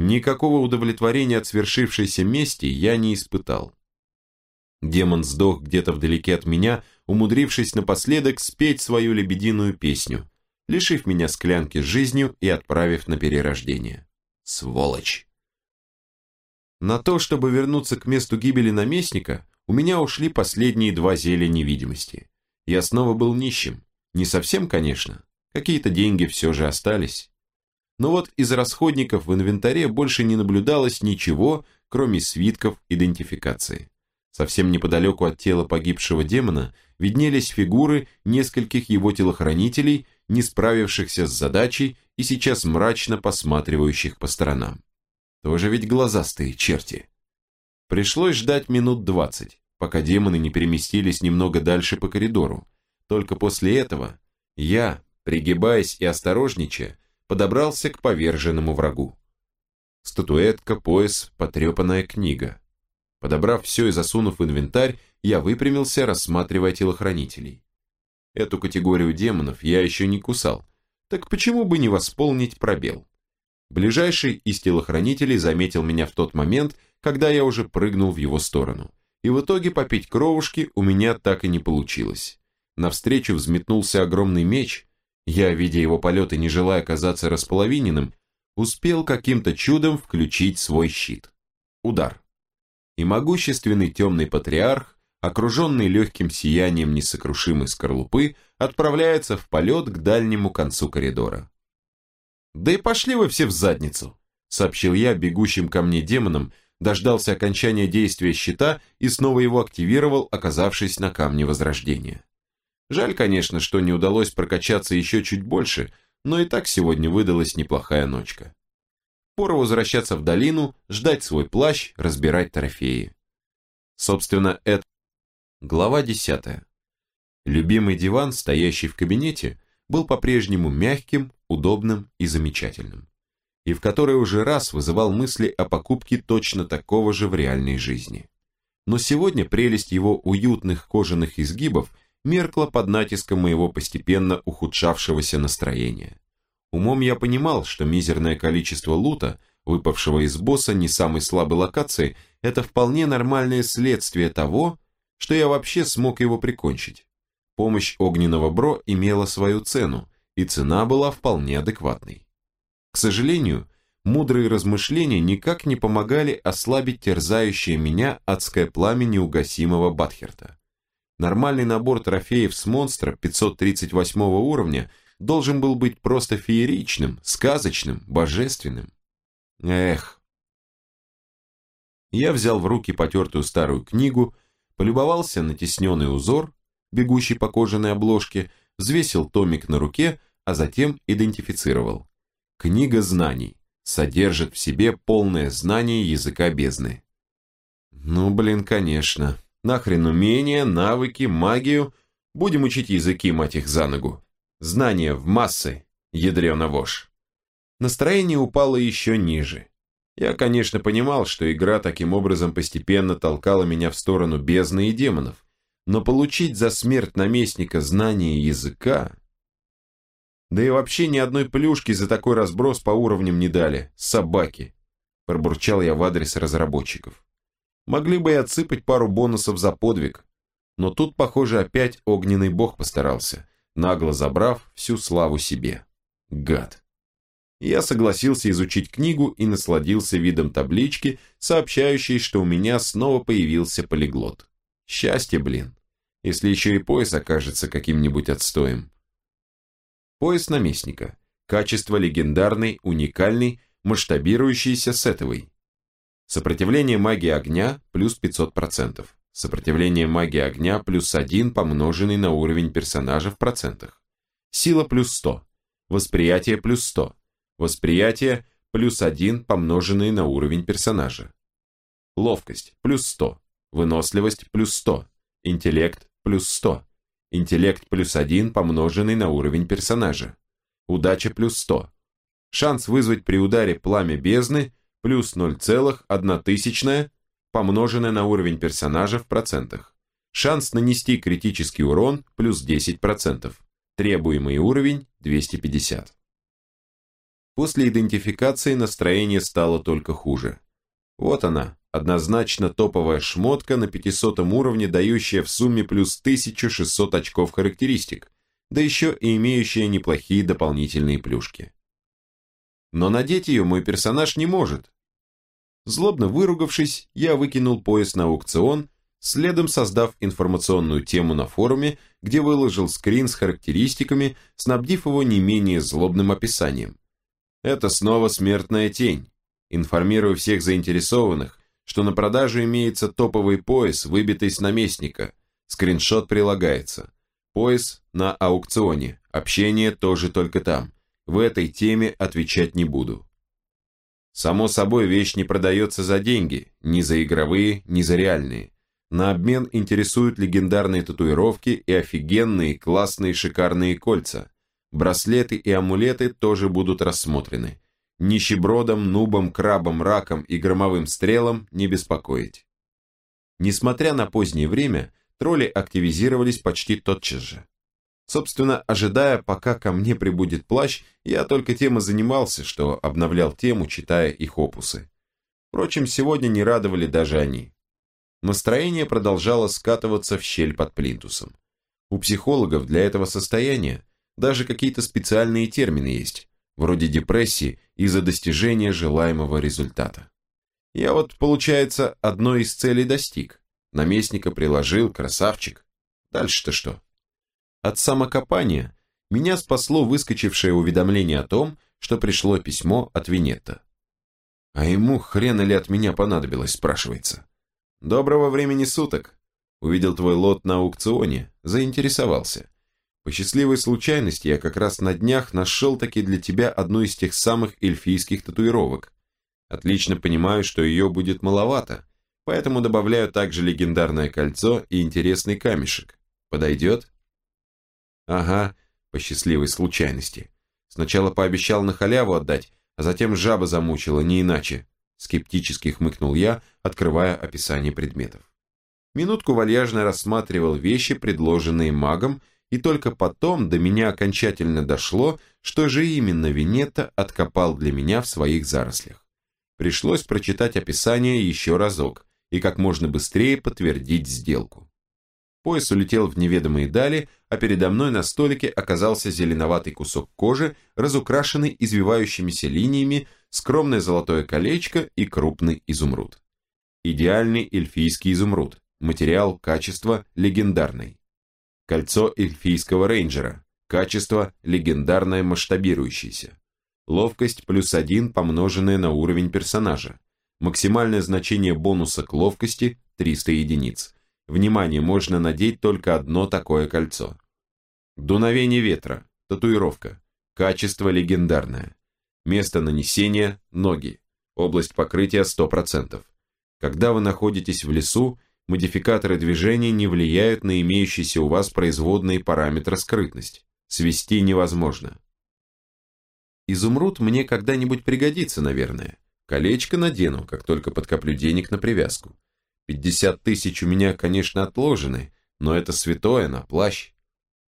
Никакого удовлетворения от свершившейся мести я не испытал. Демон сдох где-то вдалеке от меня, умудрившись напоследок спеть свою лебединую песню, лишив меня склянки с жизнью и отправив на перерождение. Сволочь! На то, чтобы вернуться к месту гибели наместника, у меня ушли последние два зелья невидимости. Я снова был нищим. Не совсем, конечно. Какие-то деньги все же остались. Но вот из расходников в инвентаре больше не наблюдалось ничего, кроме свитков идентификации. Совсем неподалеку от тела погибшего демона виднелись фигуры нескольких его телохранителей, не справившихся с задачей и сейчас мрачно посматривающих по сторонам. Тоже ведь глазастые черти. Пришлось ждать минут двадцать, пока демоны не переместились немного дальше по коридору. Только после этого я, пригибаясь и осторожничая, подобрался к поверженному врагу. Статуэтка, пояс, потрепанная книга. Подобрав все и засунув в инвентарь, я выпрямился, рассматривая телохранителей. Эту категорию демонов я еще не кусал, так почему бы не восполнить пробел? Ближайший из телохранителей заметил меня в тот момент, когда я уже прыгнул в его сторону. И в итоге попить кровушки у меня так и не получилось. Навстречу взметнулся огромный меч. Я, видя его полет и не желая казаться располовиненным, успел каким-то чудом включить свой щит. Удар и могущественный темный патриарх, окруженный легким сиянием несокрушимой скорлупы, отправляется в полет к дальнему концу коридора. «Да и пошли вы все в задницу», — сообщил я бегущим ко мне демонам, дождался окончания действия щита и снова его активировал, оказавшись на камне Возрождения. Жаль, конечно, что не удалось прокачаться еще чуть больше, но и так сегодня выдалась неплохая ночка. Пора возвращаться в долину, ждать свой плащ, разбирать трофеи. Собственно, это... Глава 10. Любимый диван, стоящий в кабинете, был по-прежнему мягким, удобным и замечательным. И в который уже раз вызывал мысли о покупке точно такого же в реальной жизни. Но сегодня прелесть его уютных кожаных изгибов меркла под натиском моего постепенно ухудшавшегося настроения. Умом я понимал, что мизерное количество лута, выпавшего из босса не самой слабой локации, это вполне нормальное следствие того, что я вообще смог его прикончить. Помощь огненного бро имела свою цену, и цена была вполне адекватной. К сожалению, мудрые размышления никак не помогали ослабить терзающее меня адское пламя неугасимого Батхерта. Нормальный набор трофеев с монстра 538 уровня – должен был быть просто фееричным, сказочным, божественным. Эх. Я взял в руки потертую старую книгу, полюбовался на тесненный узор, бегущий по кожаной обложке, взвесил томик на руке, а затем идентифицировал. Книга знаний содержит в себе полное знание языка бездны. Ну, блин, конечно. Нахрен умения, навыки, магию. Будем учить языки, мать их, за ногу. Знание в массы, ядрена вошь. Настроение упало еще ниже. Я, конечно, понимал, что игра таким образом постепенно толкала меня в сторону бездны и демонов, но получить за смерть наместника знание языка... Да и вообще ни одной плюшки за такой разброс по уровням не дали, собаки, пробурчал я в адрес разработчиков. Могли бы и отсыпать пару бонусов за подвиг, но тут, похоже, опять огненный бог постарался нагло забрав всю славу себе. Гад. Я согласился изучить книгу и насладился видом таблички, сообщающей, что у меня снова появился полиглот. Счастье, блин. Если еще и пояс окажется каким-нибудь отстоем. Пояс наместника. Качество легендарный, уникальный, масштабирующийся сетовый. Сопротивление магии огня плюс 500%. Сопротивление магии огня плюс 1 помноженный на уровень персонажа в процентах. Сила плюс 100. Восприятие плюс 100. Восприятие плюс 1 помноженный на уровень персонажа. Ловкость плюс 100. Выносливость плюс 100. Интеллект плюс 100. Интеллект плюс 1 помноженный на уровень персонажа. Удача плюс 100. Шанс вызвать при ударе пламя бездны плюс 0,1 тысячная помноженное на уровень персонажа в процентах. Шанс нанести критический урон плюс 10%. Требуемый уровень 250. После идентификации настроение стало только хуже. Вот она, однозначно топовая шмотка на 500 уровне, дающая в сумме плюс 1600 очков характеристик, да еще и имеющая неплохие дополнительные плюшки. Но надеть ее мой персонаж не может. Злобно выругавшись, я выкинул пояс на аукцион, следом создав информационную тему на форуме, где выложил скрин с характеристиками, снабдив его не менее злобным описанием. Это снова смертная тень. Информирую всех заинтересованных, что на продажу имеется топовый пояс, выбитый с наместника. Скриншот прилагается. Пояс на аукционе. Общение тоже только там. В этой теме отвечать не буду. Само собой, вещь не продается за деньги, ни за игровые, ни за реальные. На обмен интересуют легендарные татуировки и офигенные, классные, шикарные кольца. Браслеты и амулеты тоже будут рассмотрены. Нищебродом, нубом, крабом, раком и громовым стрелом не беспокоить. Несмотря на позднее время, тролли активизировались почти тотчас же. Собственно, ожидая, пока ко мне прибудет плащ, я только тем и занимался, что обновлял тему, читая их опусы. Впрочем, сегодня не радовали даже они. Настроение продолжало скатываться в щель под плинтусом. У психологов для этого состояния даже какие-то специальные термины есть, вроде депрессии из-за достижения желаемого результата. Я вот, получается, одной из целей достиг. Наместника приложил, красавчик. Дальше-то что? От самокопания меня спасло выскочившее уведомление о том, что пришло письмо от Винетта. А ему хрена ли от меня понадобилось, спрашивается. Доброго времени суток. Увидел твой лот на аукционе, заинтересовался. По счастливой случайности я как раз на днях нашел таки для тебя одну из тех самых эльфийских татуировок. Отлично понимаю, что ее будет маловато, поэтому добавляю также легендарное кольцо и интересный камешек. Подойдет? Ага, по счастливой случайности. Сначала пообещал на халяву отдать, а затем жаба замучила, не иначе. Скептически хмыкнул я, открывая описание предметов. Минутку вальяжно рассматривал вещи, предложенные магом, и только потом до меня окончательно дошло, что же именно Винетта откопал для меня в своих зарослях. Пришлось прочитать описание еще разок и как можно быстрее подтвердить сделку. Пояс улетел в неведомые дали, а передо мной на столике оказался зеленоватый кусок кожи, разукрашенный извивающимися линиями, скромное золотое колечко и крупный изумруд. Идеальный эльфийский изумруд, материал, качество легендарный. Кольцо эльфийского рейнджера. Качество легендарное масштабирующееся. Ловкость плюс один помноженное на уровень персонажа. Максимальное значение бонуса к ловкости 300 единиц. Внимание, можно надеть только одно такое кольцо. Дуновение ветра. Татуировка. Качество легендарное. Место нанесения – ноги. Область покрытия 100%. Когда вы находитесь в лесу, Модификаторы движения не влияют на имеющиеся у вас производные параметры скрытность. Свести невозможно. Изумруд мне когда-нибудь пригодится, наверное. Колечко надену, как только подкоплю денег на привязку. 50 тысяч у меня, конечно, отложены, но это святое на плащ.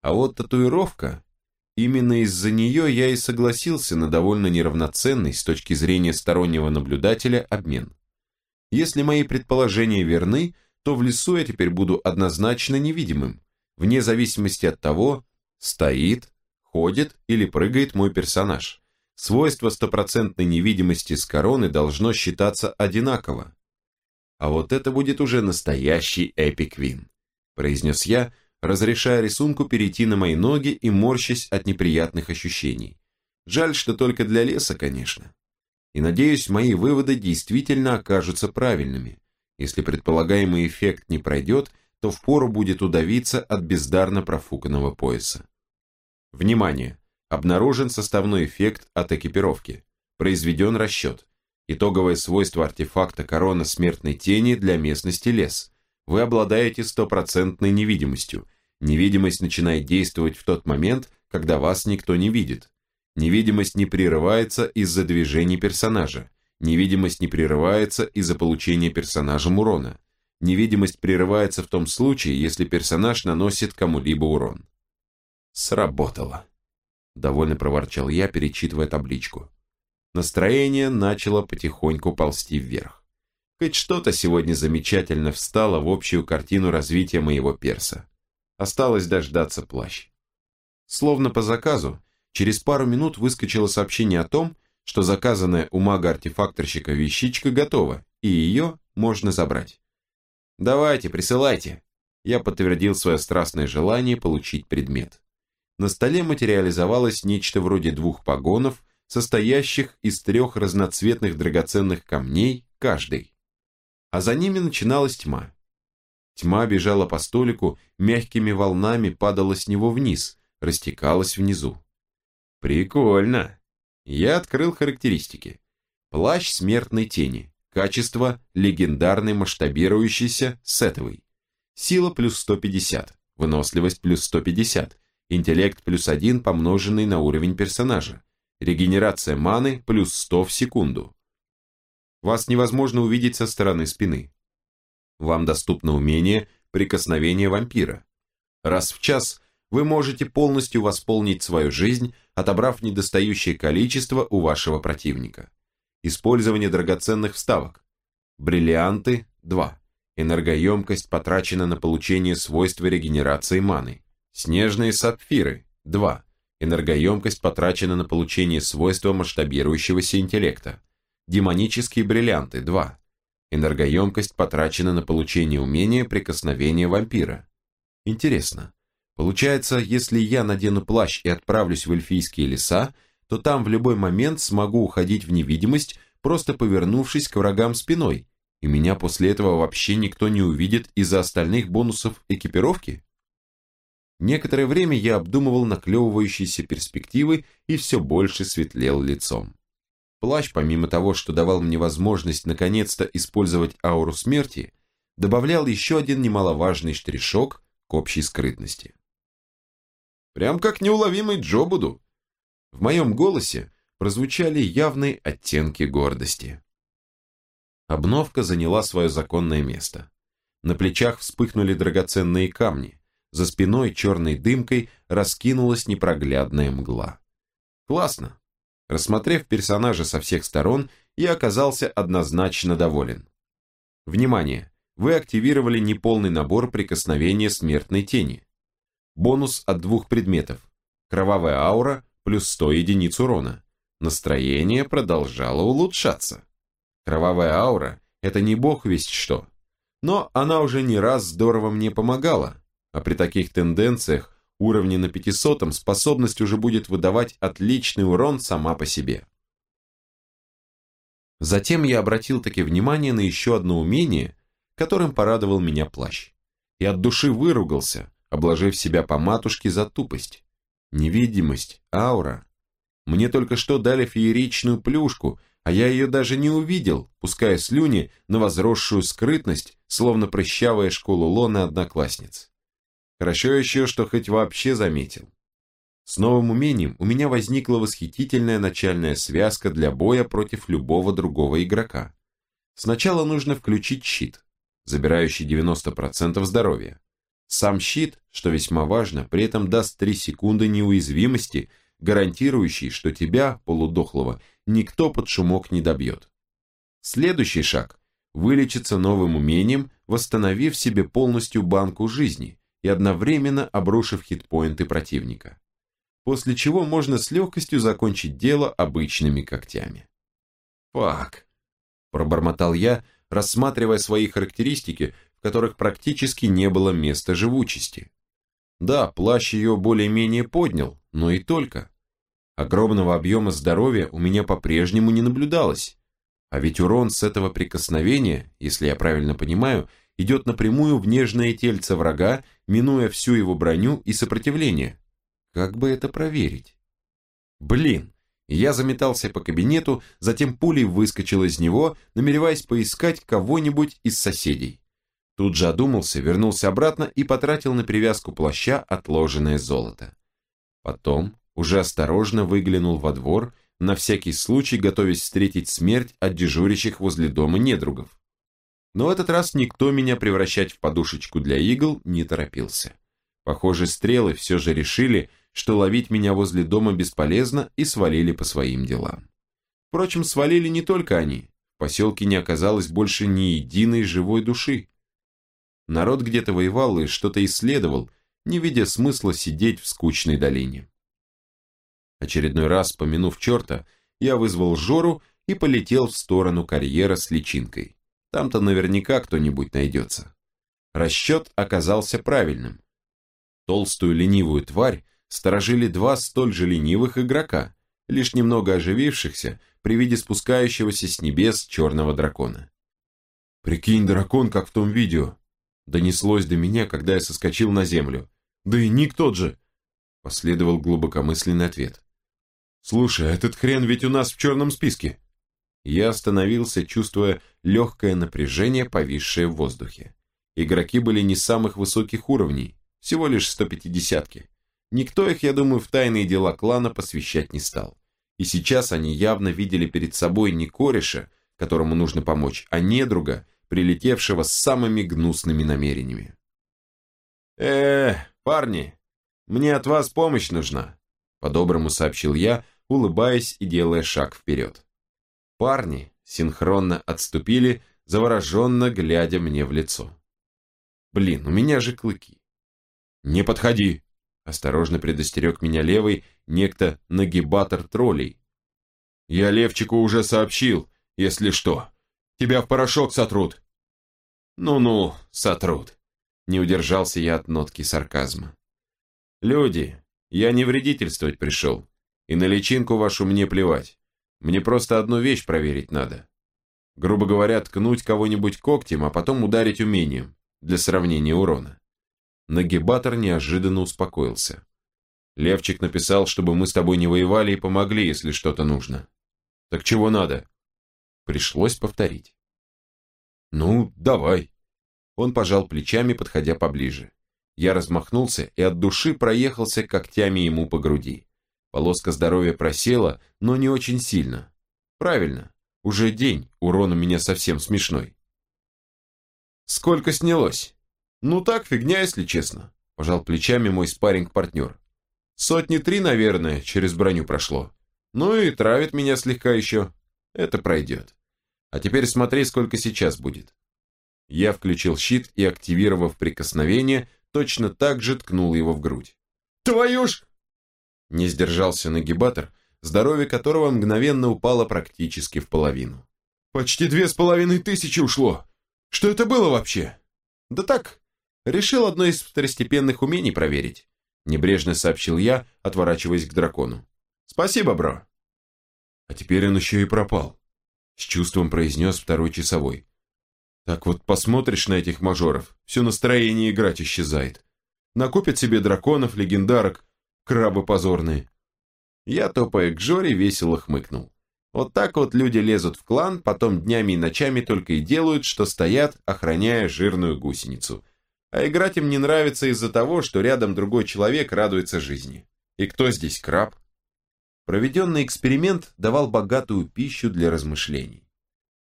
А вот татуировка, именно из-за нее я и согласился на довольно неравноценный с точки зрения стороннего наблюдателя обмен. Если мои предположения верны, то в лесу я теперь буду однозначно невидимым, вне зависимости от того, стоит, ходит или прыгает мой персонаж. Свойство стопроцентной невидимости с короны должно считаться одинаково. А вот это будет уже настоящий эпик-вин, произнес я, разрешая рисунку перейти на мои ноги и морщась от неприятных ощущений. Жаль, что только для леса, конечно. И надеюсь, мои выводы действительно окажутся правильными. Если предполагаемый эффект не пройдет, то впору будет удавиться от бездарно профуканного пояса. Внимание! Обнаружен составной эффект от экипировки. Произведен расчет. Итоговое свойство артефакта корона смертной тени для местности лес. Вы обладаете стопроцентной невидимостью. Невидимость начинает действовать в тот момент, когда вас никто не видит. Невидимость не прерывается из-за движений персонажа. Невидимость не прерывается из-за получения персонажем урона. Невидимость прерывается в том случае, если персонаж наносит кому-либо урон. Сработало. Довольно проворчал я, перечитывая табличку. Настроение начало потихоньку ползти вверх. Хоть что-то сегодня замечательно встало в общую картину развития моего перса. Осталось дождаться плащ. Словно по заказу, через пару минут выскочило сообщение о том, что заказанная у мага-артефакторщика вещичка готова, и ее можно забрать. «Давайте, присылайте!» Я подтвердил свое страстное желание получить предмет. На столе материализовалось нечто вроде двух погонов, состоящих из трех разноцветных драгоценных камней каждый. А за ними начиналась тьма. Тьма бежала по столику, мягкими волнами падала с него вниз, растекалась внизу. Прикольно. Я открыл характеристики. Плащ смертной тени. Качество легендарный масштабирующийся сетовый. Сила плюс 150. Выносливость плюс 150. Интеллект плюс 1 помноженный на уровень персонажа. Регенерация маны плюс 100 в секунду. Вас невозможно увидеть со стороны спины. Вам доступно умение прикосновения вампира. Раз в час вы можете полностью восполнить свою жизнь, отобрав недостающее количество у вашего противника. Использование драгоценных вставок. Бриллианты – 2. Энергоемкость потрачена на получение свойства регенерации маны. Снежные сапфиры – 2. Энергоемкость потрачена на получение свойства масштабирующегося интеллекта. Демонические бриллианты – 2. Энергоемкость потрачена на получение умения прикосновения вампира. Интересно. Получается, если я надену плащ и отправлюсь в эльфийские леса, то там в любой момент смогу уходить в невидимость, просто повернувшись к врагам спиной, и меня после этого вообще никто не увидит из-за остальных бонусов экипировки? Некоторое время я обдумывал наклевывающиеся перспективы и все больше светлел лицом. Плащ, помимо того, что давал мне возможность наконец-то использовать ауру смерти, добавлял еще один немаловажный штришок к общей скрытности. Прям как неуловимый Джо буду. В моем голосе прозвучали явные оттенки гордости. Обновка заняла свое законное место. На плечах вспыхнули драгоценные камни, за спиной черной дымкой раскинулась непроглядная мгла. Классно. Рассмотрев персонажа со всех сторон, я оказался однозначно доволен. Внимание! Вы активировали неполный набор прикосновения смертной тени. Бонус от двух предметов. Кровавая аура плюс 100 единиц урона. Настроение продолжало улучшаться. Кровавая аура – это не бог весть что. Но она уже не раз здорово мне помогала, а при таких тенденциях уровне на 500 способность уже будет выдавать отличный урон сама по себе. Затем я обратил таки внимание на еще одно умение, которым порадовал меня плащ. И от души выругался, обложив себя по матушке за тупость. Невидимость, аура. Мне только что дали фееричную плюшку, а я ее даже не увидел, пуская слюни на возросшую скрытность, словно прыщавая школу Лона одноклассниц. Хорошо еще, что хоть вообще заметил. С новым умением у меня возникла восхитительная начальная связка для боя против любого другого игрока. Сначала нужно включить щит, забирающий 90% здоровья. Сам щит, что весьма важно, при этом даст 3 секунды неуязвимости, гарантирующий, что тебя, полудохлого, никто под шумок не добьет. Следующий шаг – вылечиться новым умением, восстановив себе полностью банку жизни, и одновременно обрушив хитпоинты противника. После чего можно с легкостью закончить дело обычными когтями. «Фак», – пробормотал я, рассматривая свои характеристики, в которых практически не было места живучести. Да, плащ ее более-менее поднял, но и только. Огромного объема здоровья у меня по-прежнему не наблюдалось. А ведь урон с этого прикосновения, если я правильно понимаю, идет напрямую в нежное тельце врага, минуя всю его броню и сопротивление. Как бы это проверить? Блин, я заметался по кабинету, затем пулей выскочил из него, намереваясь поискать кого-нибудь из соседей. Тут же одумался, вернулся обратно и потратил на привязку плаща отложенное золото. Потом уже осторожно выглянул во двор, на всякий случай готовясь встретить смерть от дежурящих возле дома недругов. Но в этот раз никто меня превращать в подушечку для игл не торопился. Похоже, стрелы все же решили, что ловить меня возле дома бесполезно и свалили по своим делам. Впрочем, свалили не только они. В поселке не оказалось больше ни единой живой души. Народ где-то воевал и что-то исследовал, не видя смысла сидеть в скучной долине. Очередной раз, помянув черта, я вызвал Жору и полетел в сторону карьера с личинкой. Там-то наверняка кто-нибудь найдется. Расчет оказался правильным. Толстую ленивую тварь сторожили два столь же ленивых игрока, лишь немного оживившихся при виде спускающегося с небес черного дракона. «Прикинь, дракон, как в том видео!» Донеслось до меня, когда я соскочил на землю. «Да и ник тот же!» Последовал глубокомысленный ответ. «Слушай, а этот хрен ведь у нас в черном списке!» Я остановился, чувствуя легкое напряжение, повисшее в воздухе. Игроки были не самых высоких уровней, всего лишь 150-ки. Никто их, я думаю, в тайные дела клана посвящать не стал. И сейчас они явно видели перед собой не кореша, которому нужно помочь, а недруга, прилетевшего с самыми гнусными намерениями. э парни, мне от вас помощь нужна», по-доброму сообщил я, улыбаясь и делая шаг вперед. Парни синхронно отступили, завороженно глядя мне в лицо. Блин, у меня же клыки. Не подходи, осторожно предостерег меня левый некто нагибатор троллей. Я Левчику уже сообщил, если что. Тебя в порошок сотрут. Ну-ну, сотрут. Не удержался я от нотки сарказма. Люди, я не вредительствовать пришел, и на личинку вашу мне плевать. Мне просто одну вещь проверить надо. Грубо говоря, ткнуть кого-нибудь когтем, а потом ударить умением, для сравнения урона. Нагибатор неожиданно успокоился. Левчик написал, чтобы мы с тобой не воевали и помогли, если что-то нужно. Так чего надо? Пришлось повторить. Ну, давай. Он пожал плечами, подходя поближе. Я размахнулся и от души проехался когтями ему по груди. Полоска здоровья просела, но не очень сильно. Правильно, уже день, урон у меня совсем смешной. Сколько снялось? Ну так, фигня, если честно, пожал плечами мой спарринг-партнер. Сотни три, наверное, через броню прошло. Ну и травит меня слегка еще. Это пройдет. А теперь смотри, сколько сейчас будет. Я включил щит и, активировав прикосновение, точно так же ткнул его в грудь. «Твою ж!» Не сдержался нагибатор, здоровье которого мгновенно упало практически в половину. «Почти две с половиной тысячи ушло! Что это было вообще?» «Да так, решил одно из второстепенных умений проверить», небрежно сообщил я, отворачиваясь к дракону. «Спасибо, бро!» «А теперь он еще и пропал», с чувством произнес второй часовой. «Так вот посмотришь на этих мажоров, все настроение играть исчезает. Накупят себе драконов, легендарок, крабы позорные. Я, топая к Жоре, весело хмыкнул. Вот так вот люди лезут в клан, потом днями и ночами только и делают, что стоят, охраняя жирную гусеницу. А играть им не нравится из-за того, что рядом другой человек радуется жизни. И кто здесь краб? Проведенный эксперимент давал богатую пищу для размышлений.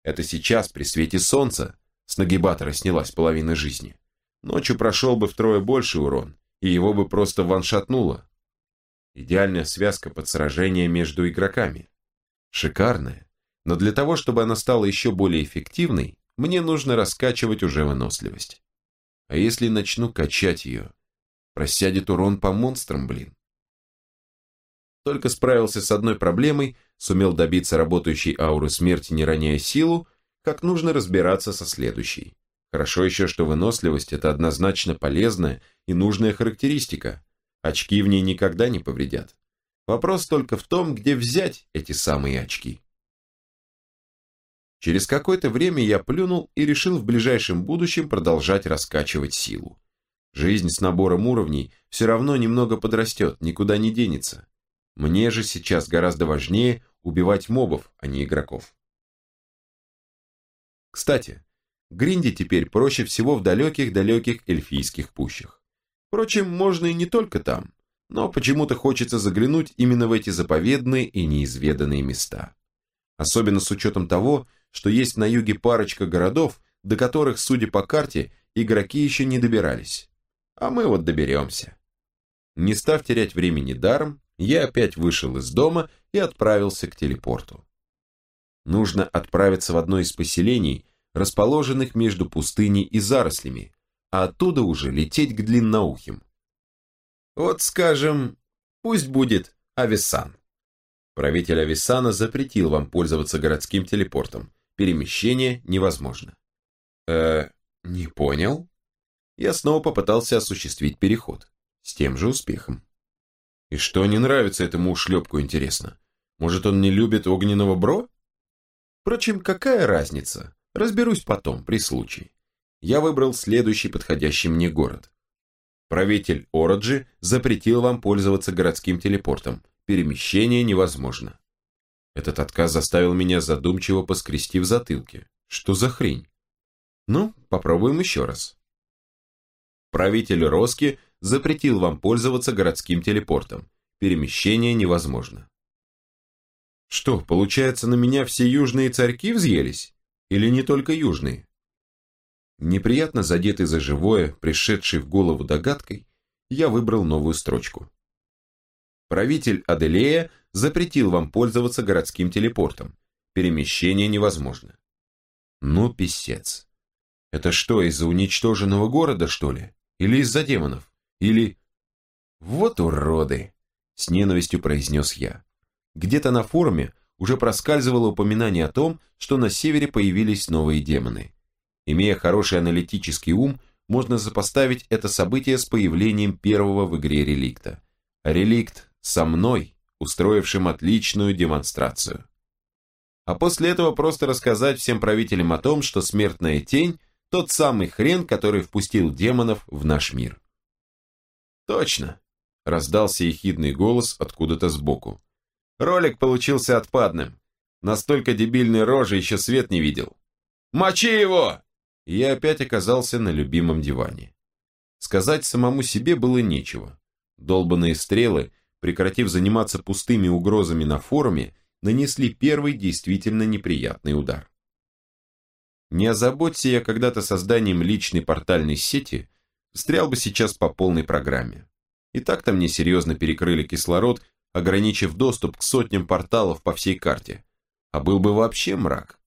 Это сейчас, при свете солнца, с нагибатора снялась половина жизни. Ночью прошел бы втрое больше урон, и его бы просто ваншатнуло. Идеальная связка под сражение между игроками. Шикарная. Но для того, чтобы она стала еще более эффективной, мне нужно раскачивать уже выносливость. А если начну качать ее? Просядет урон по монстрам, блин. Только справился с одной проблемой, сумел добиться работающей ауры смерти, не роняя силу, как нужно разбираться со следующей. Хорошо еще, что выносливость – это однозначно полезная и нужная характеристика, Очки в ней никогда не повредят. Вопрос только в том, где взять эти самые очки. Через какое-то время я плюнул и решил в ближайшем будущем продолжать раскачивать силу. Жизнь с набором уровней все равно немного подрастет, никуда не денется. Мне же сейчас гораздо важнее убивать мобов, а не игроков. Кстати, гринди теперь проще всего в далеких-далеких эльфийских пущах. Впрочем, можно и не только там, но почему-то хочется заглянуть именно в эти заповедные и неизведанные места. Особенно с учетом того, что есть на юге парочка городов, до которых, судя по карте, игроки еще не добирались. А мы вот доберемся. Не став терять времени даром, я опять вышел из дома и отправился к телепорту. Нужно отправиться в одно из поселений, расположенных между пустыней и зарослями, а оттуда уже лететь к длинноухим. Вот, скажем, пусть будет Ависан. Правитель Ависана запретил вам пользоваться городским телепортом. Перемещение невозможно. Э, не понял? Я снова попытался осуществить переход. С тем же успехом. И что не нравится этому ушлепку, интересно? Может, он не любит огненного бро? Впрочем, какая разница? Разберусь потом, при случае. Я выбрал следующий подходящий мне город. Правитель Ороджи запретил вам пользоваться городским телепортом. Перемещение невозможно. Этот отказ заставил меня задумчиво поскрести в затылке. Что за хрень? Ну, попробуем еще раз. Правитель Роски запретил вам пользоваться городским телепортом. Перемещение невозможно. Что, получается, на меня все южные царьки взъелись? Или не только южные? Неприятно задетый за живое, пришедший в голову догадкой, я выбрал новую строчку. Правитель Аделея запретил вам пользоваться городским телепортом. Перемещение невозможно. Ну, писец. Это что, из-за уничтоженного города, что ли? Или из-за демонов? Или... Вот уроды! С ненавистью произнес я. Где-то на форуме уже проскальзывало упоминание о том, что на севере появились новые демоны. Имея хороший аналитический ум, можно сопоставить это событие с появлением первого в игре реликта. Реликт со мной, устроившим отличную демонстрацию. А после этого просто рассказать всем правителям о том, что смертная тень – тот самый хрен, который впустил демонов в наш мир. Точно, раздался ехидный голос откуда-то сбоку. Ролик получился отпадным. Настолько дебильной рожи еще свет не видел. «Мочи его!» И я опять оказался на любимом диване. Сказать самому себе было нечего. Долбанные стрелы, прекратив заниматься пустыми угрозами на форуме, нанесли первый действительно неприятный удар. Не озаботься я когда-то созданием личной портальной сети, встрял бы сейчас по полной программе. И так-то мне серьезно перекрыли кислород ограничив доступ к сотням порталов по всей карте. А был бы вообще мрак.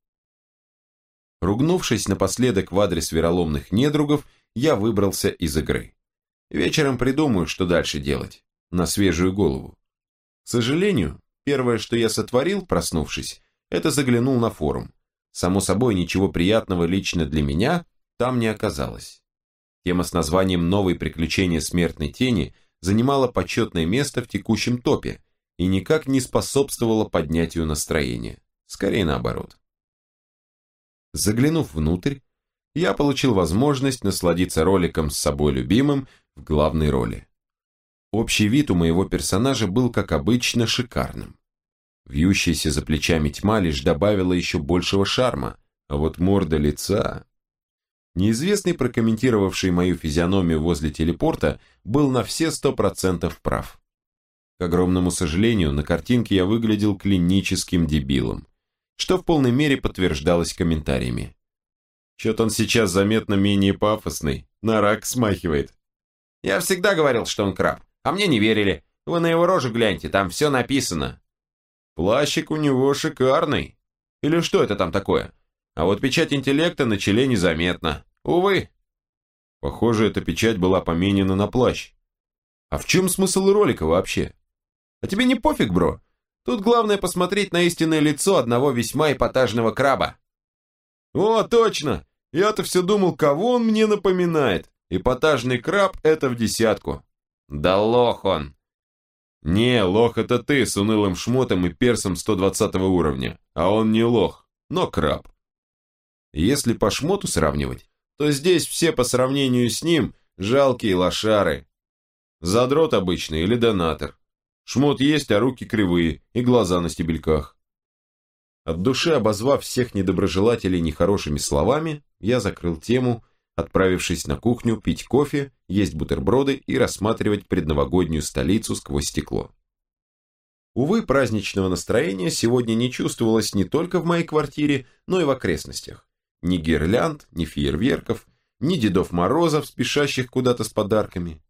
Ругнувшись напоследок в адрес вероломных недругов, я выбрался из игры. Вечером придумаю, что дальше делать. На свежую голову. К сожалению, первое, что я сотворил, проснувшись, это заглянул на форум. Само собой, ничего приятного лично для меня там не оказалось. Тема с названием «Новые приключения смертной тени» занимала почетное место в текущем топе и никак не способствовала поднятию настроения. Скорее наоборот. Заглянув внутрь, я получил возможность насладиться роликом с собой любимым в главной роли. Общий вид у моего персонажа был, как обычно, шикарным. Вьющаяся за плечами тьма лишь добавила еще большего шарма, а вот морда лица... Неизвестный, прокомментировавший мою физиономию возле телепорта, был на все сто процентов прав. К огромному сожалению, на картинке я выглядел клиническим дебилом, что в полной мере подтверждалось комментариями. Чё-то он сейчас заметно менее пафосный, на рак смахивает. Я всегда говорил, что он краб, а мне не верили. Вы на его рожу гляньте, там все написано. Плащик у него шикарный. Или что это там такое? А вот печать интеллекта на челе незаметна. Увы. Похоже, эта печать была поменена на плащ. А в чем смысл ролика вообще? А тебе не пофиг, бро? Тут главное посмотреть на истинное лицо одного весьма эпатажного краба. О, точно! Я-то все думал, кого он мне напоминает. Эпатажный краб — это в десятку. Да лох он. Не, лох это ты с унылым шмотом и персом 120 уровня. А он не лох, но краб. Если по шмоту сравнивать, то здесь все по сравнению с ним жалкие лошары. Задрот обычный или донатор. Шмот есть, а руки кривые и глаза на стебельках. От души обозвав всех недоброжелателей нехорошими словами, я закрыл тему, отправившись на кухню пить кофе, есть бутерброды и рассматривать предновогоднюю столицу сквозь стекло. Увы, праздничного настроения сегодня не чувствовалось не только в моей квартире, но и в окрестностях. Ни гирлянд, ни фейерверков, ни Дедов Морозов, спешащих куда-то с подарками.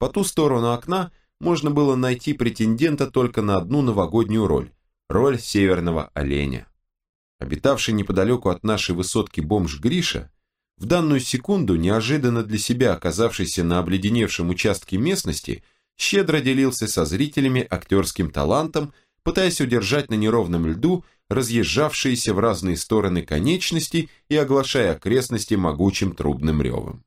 По ту сторону окна можно было найти претендента только на одну новогоднюю роль – роль северного оленя. Обитавший неподалеку от нашей высотки бомж Гриша, в данную секунду, неожиданно для себя оказавшийся на обледеневшем участке местности, щедро делился со зрителями актерским талантом, пытаясь удержать на неровном льду разъезжавшиеся в разные стороны конечности и оглашая окрестности могучим трубным ревом.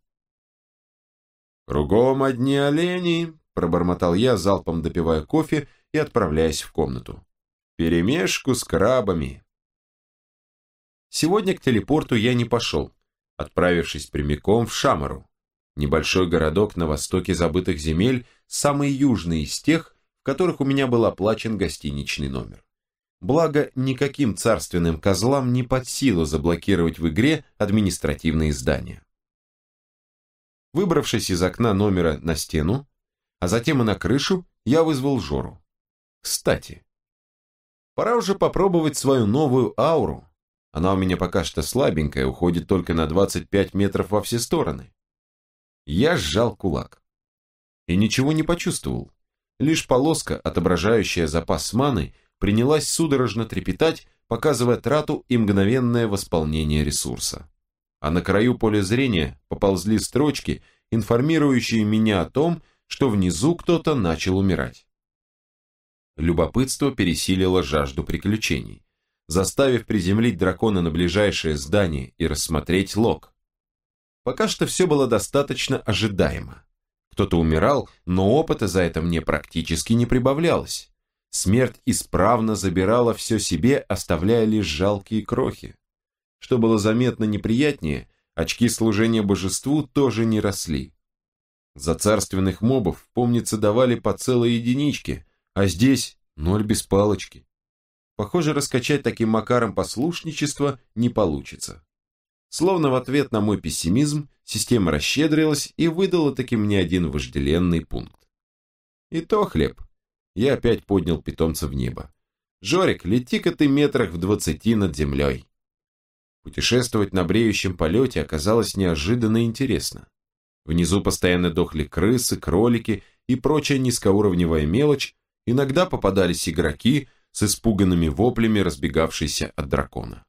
«Кругом одни олени», – пробормотал я, залпом допивая кофе и отправляясь в комнату. «Перемешку с крабами». Сегодня к телепорту я не пошел, отправившись прямиком в Шамару, небольшой городок на востоке забытых земель, самый южный из тех, в которых у меня был оплачен гостиничный номер. Благо, никаким царственным козлам не под силу заблокировать в игре административные здания. Выбравшись из окна номера на стену, а затем и на крышу, я вызвал Жору. Кстати, пора уже попробовать свою новую ауру. Она у меня пока что слабенькая, уходит только на 25 метров во все стороны. Я сжал кулак. И ничего не почувствовал. Лишь полоска, отображающая запас маны, принялась судорожно трепетать, показывая трату и мгновенное восполнение ресурса. А на краю поля зрения поползли строчки, информирующие меня о том, что внизу кто-то начал умирать. Любопытство пересилило жажду приключений, заставив приземлить дракона на ближайшее здание и рассмотреть лог. Пока что все было достаточно ожидаемо. Кто-то умирал, но опыта за это мне практически не прибавлялось. Смерть исправно забирала все себе, оставляя лишь жалкие крохи. Что было заметно неприятнее, очки служения божеству тоже не росли. За царственных мобов, помнится, давали по целой единичке, а здесь ноль без палочки. Похоже, раскачать таким макаром послушничество не получится. Словно в ответ на мой пессимизм, система расщедрилась и выдала таки мне один вожделенный пункт. И то хлеб. Я опять поднял питомца в небо. «Жорик, лети-ка ты метрах в двадцати над землей». Путешествовать на бреющем полете оказалось неожиданно интересно. Внизу постоянно дохли крысы, кролики и прочая низкоуровневая мелочь, иногда попадались игроки с испуганными воплями, разбегавшиеся от дракона.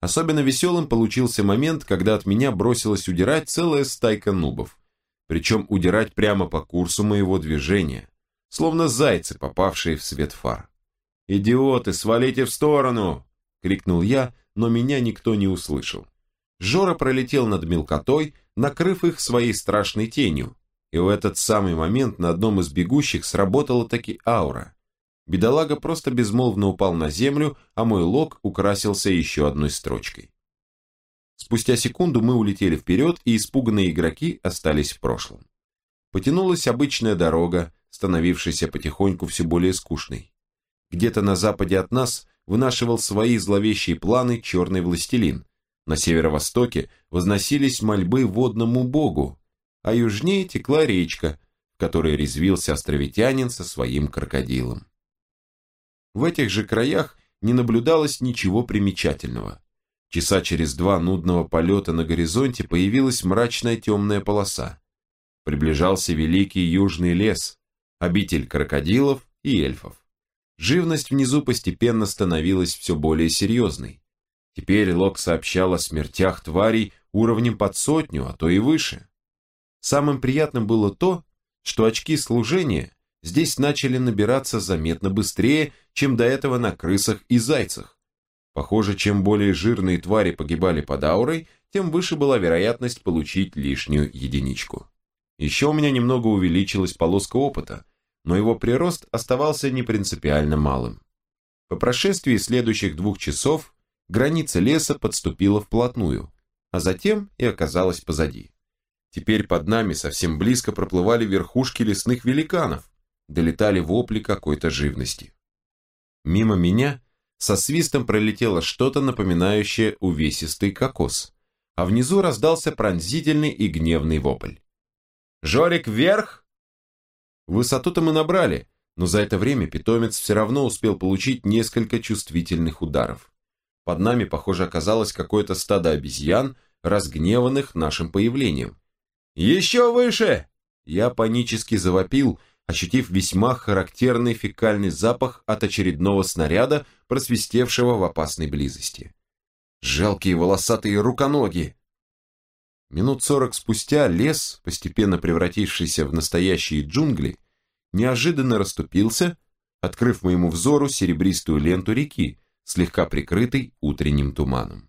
Особенно веселым получился момент, когда от меня бросилась удирать целая стайка нубов. Причем удирать прямо по курсу моего движения, словно зайцы, попавшие в свет фар. «Идиоты, свалите в сторону!» — крикнул я, но меня никто не услышал. Жора пролетел над мелкотой, накрыв их своей страшной тенью, и в этот самый момент на одном из бегущих сработала таки аура. Бедолага просто безмолвно упал на землю, а мой лог украсился еще одной строчкой. Спустя секунду мы улетели вперед, и испуганные игроки остались в прошлом. Потянулась обычная дорога, становившаяся потихоньку все более скучной. Где-то на западе от нас вынашивал свои зловещие планы черный властелин, на северо-востоке возносились мольбы водному богу, а южнее текла речка, в которой резвился островитянин со своим крокодилом. В этих же краях не наблюдалось ничего примечательного. Часа через два нудного полета на горизонте появилась мрачная темная полоса. Приближался великий южный лес, обитель крокодилов и эльфов. Живность внизу постепенно становилась все более серьезной. Теперь Лок сообщал о смертях тварей уровнем под сотню, а то и выше. Самым приятным было то, что очки служения здесь начали набираться заметно быстрее, чем до этого на крысах и зайцах. Похоже, чем более жирные твари погибали под аурой, тем выше была вероятность получить лишнюю единичку. Еще у меня немного увеличилась полоска опыта, но его прирост оставался не принципиально малым. По прошествии следующих двух часов граница леса подступила вплотную, а затем и оказалась позади. Теперь под нами совсем близко проплывали верхушки лесных великанов, долетали вопли какой-то живности. Мимо меня со свистом пролетело что-то напоминающее увесистый кокос, а внизу раздался пронзительный и гневный вопль. «Жорик, вверх!» Высоту-то мы набрали, но за это время питомец все равно успел получить несколько чувствительных ударов. Под нами, похоже, оказалось какое-то стадо обезьян, разгневанных нашим появлением. «Еще выше!» Я панически завопил, ощутив весьма характерный фекальный запах от очередного снаряда, просвистевшего в опасной близости. Жалкие волосатые руконоги. Минут сорок спустя лес, постепенно превратившийся в настоящие джунгли, неожиданно расступился, открыв моему взору серебристую ленту реки, слегка прикрытой утренним туманом.